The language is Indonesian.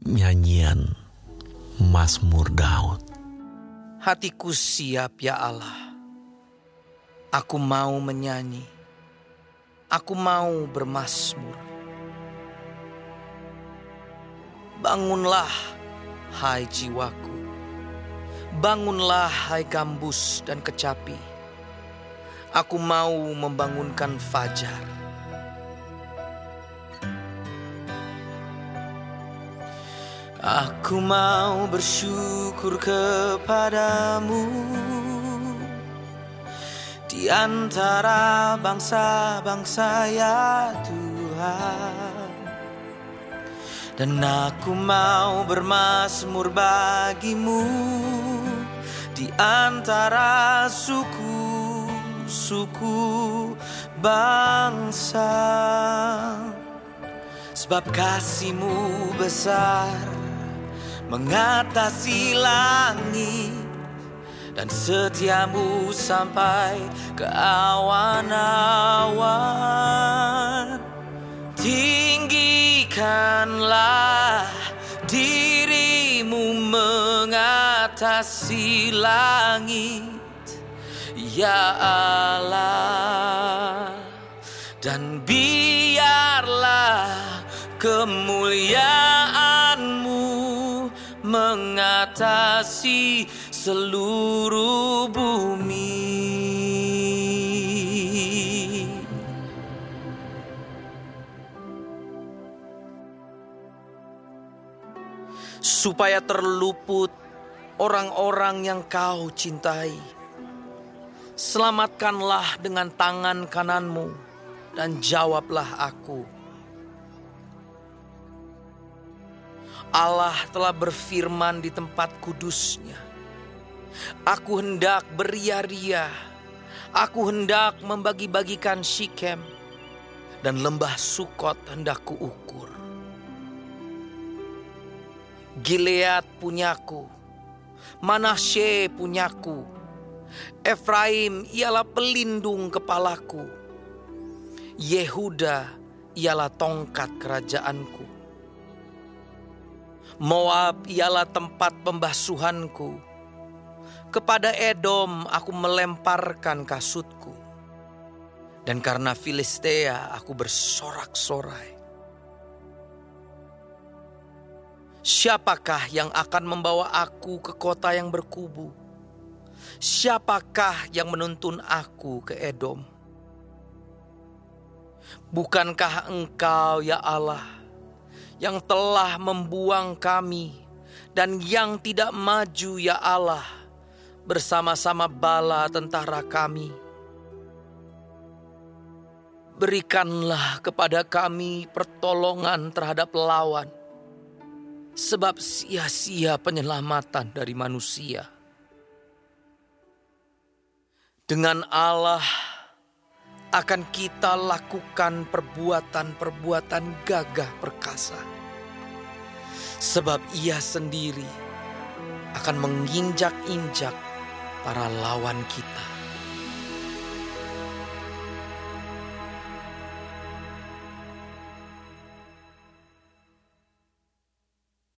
Nyanyian Mazmur Daud Hatiku siap ya Allah. Aku mau menyanyi. Aku mau bermasmur. Bangunlah, hai jiwaku. Bangunlah, hai gambus dan kecapi. Aku mau membangunkan fajar. Aku mau bersyukur kepadamu di antara bangsa-bangsa ya Tuhan. Dan aku mau bermasmur bagimu di antara suku-suku bangsa. Sebab kasihmu besar mengatasi langit dan setiamu sampai ke awan-awan. Tinggikanlah dirimu mengatasi langit, ya Allah, dan biarlah kemuliaanmu mengatasi seluruh bumi. Supaya terluput orang-orang yang kau cintai. Selamatkanlah dengan tangan kananmu dan jawablah aku. Allah telah berfirman di tempat kudusnya. Aku hendak beria-ria, aku hendak membagi-bagikan Shikem, dan lembah Sukot hendak kuukur. Gilead punyaku, Manasye punyaku, Efraim ialah pelindung kepalaku, Yehuda ialah tongkat kerajaanku. Moab ialah tempat pembasuhanku. Kepada Edom aku melemparkan kasutku. Dan karena Filistea aku bersorak-sorai. Siapakah yang akan membawa aku ke kota yang berkubu? Siapakah yang menuntun aku ke Edom? Bukankah engkau ya Allah yang telah membuang kami dan yang tidak maju ya Allah bersama-sama bala tentara kami. Berikanlah kepada kami pertolongan terhadap lawan, sebab sia-sia penyelamatan dari manusia. Dengan Allah akan kita lakukan perbuatan-perbuatan gagah perkasa. Sebab ia sendiri akan menginjak-injak para lawan kita.